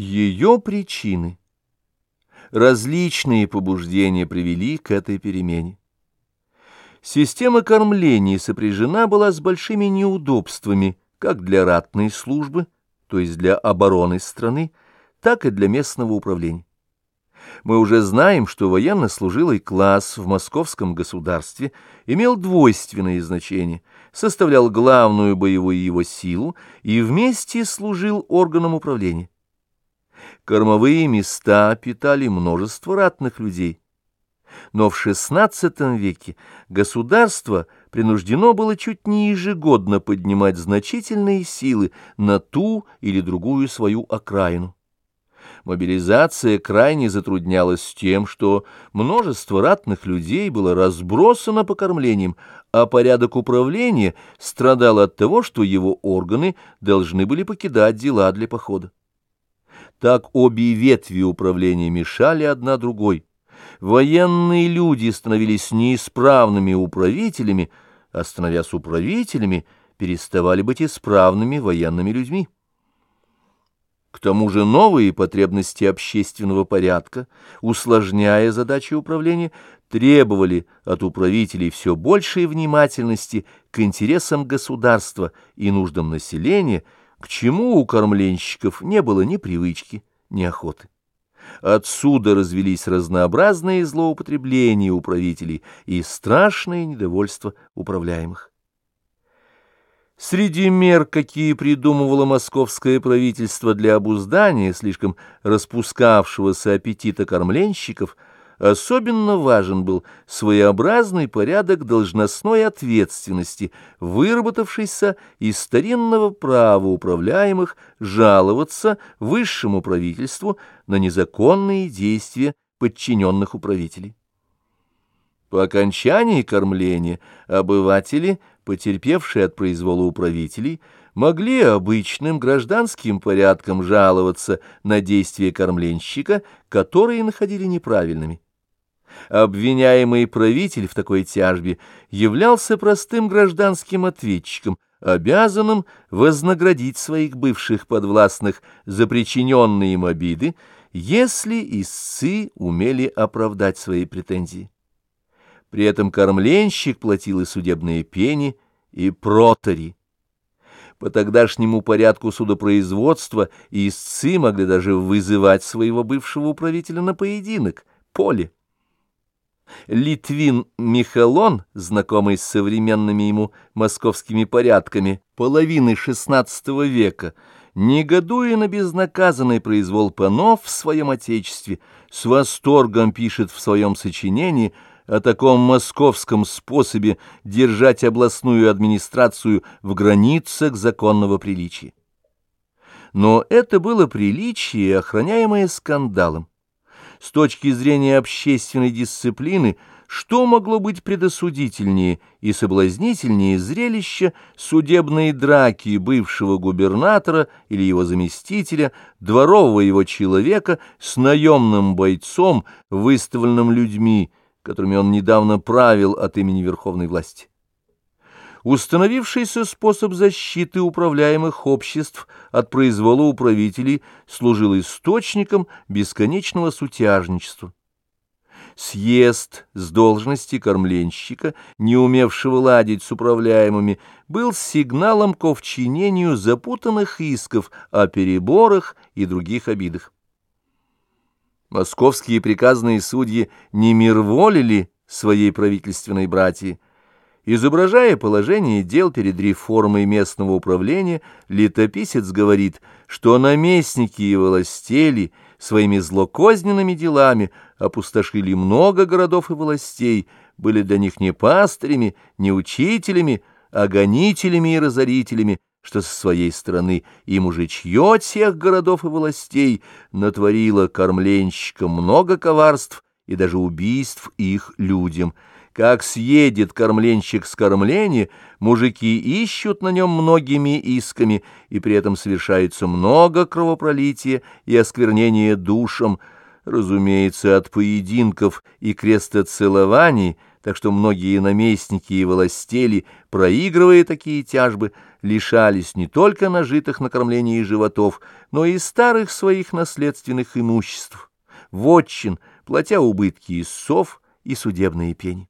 Ее причины. Различные побуждения привели к этой перемене. Система кормления сопряжена была с большими неудобствами как для ратной службы, то есть для обороны страны, так и для местного управления. Мы уже знаем, что военнослужилый класс в московском государстве имел двойственное значение, составлял главную боевую его силу и вместе служил органом управления. Кормовые места питали множество ратных людей. Но в XVI веке государство принуждено было чуть не ежегодно поднимать значительные силы на ту или другую свою окраину. Мобилизация крайне затруднялась тем, что множество ратных людей было разбросано по кормлениям, а порядок управления страдал от того, что его органы должны были покидать дела для похода. Так обе ветви управления мешали одна другой. Военные люди становились неисправными управителями, а становясь управителями, переставали быть исправными военными людьми. К тому же новые потребности общественного порядка, усложняя задачи управления, требовали от управителей все большей внимательности к интересам государства и нуждам населения – к чему у кормленщиков не было ни привычки, ни охоты. Отсюда развелись разнообразные злоупотребления управителей и страшное недовольство управляемых. Среди мер, какие придумывало московское правительство для обуздания слишком распускавшегося аппетита кормленщиков – Особенно важен был своеобразный порядок должностной ответственности, выработавшийся из старинного права управляемых жаловаться высшему правительству на незаконные действия подчиненных управителей. По окончании кормления обыватели, потерпевшие от произвола управителей, могли обычным гражданским порядком жаловаться на действия кормленщика, которые находили неправильными. Обвиняемый правитель в такой тяжбе являлся простым гражданским ответчиком, обязанным вознаградить своих бывших подвластных за причиненные им обиды, если истцы умели оправдать свои претензии. При этом кормленщик платил и судебные пени, и протори. По тогдашнему порядку судопроизводства истцы могли даже вызывать своего бывшего управителя на поединок, поле. Литвин Михалон, знакомый с современными ему московскими порядками половины XVI века, негодуя на безнаказанный произвол панов в своем отечестве, с восторгом пишет в своем сочинении о таком московском способе держать областную администрацию в границах законного приличия. Но это было приличие, охраняемое скандалом с точки зрения общественной дисциплины, что могло быть предосудительнее и соблазнительнее зрелища судебной драки бывшего губернатора или его заместителя, дворового его человека с наемным бойцом, выставленным людьми, которыми он недавно правил от имени верховной власти? Установившийся способ защиты управляемых обществ от произвола управителей служил источником бесконечного сутяжничества. Съезд с должности кормленщика, не умевшего ладить с управляемыми, был сигналом к вчинению запутанных исков о переборах и других обидах. Московские приказные судьи не мирволили своей правительственной братьи, Изображая положение дел перед реформой местного управления, летописец говорит, что наместники и властели своими злокозненными делами опустошили много городов и властей, были для них не пастырями, не учителями, а гонителями и разорителями, что со своей стороны им уже чье тех городов и властей натворило кормленщикам много коварств и даже убийств их людям – как съедет кормленщик с кормления, мужики ищут на нем многими исками, и при этом совершается много кровопролития и осквернения душам, разумеется, от поединков и крестоцелований, так что многие наместники и властели, проигрывая такие тяжбы, лишались не только нажитых на кормлении животов, но и старых своих наследственных имуществ, вотчин, платя убытки из сов и судебные пени.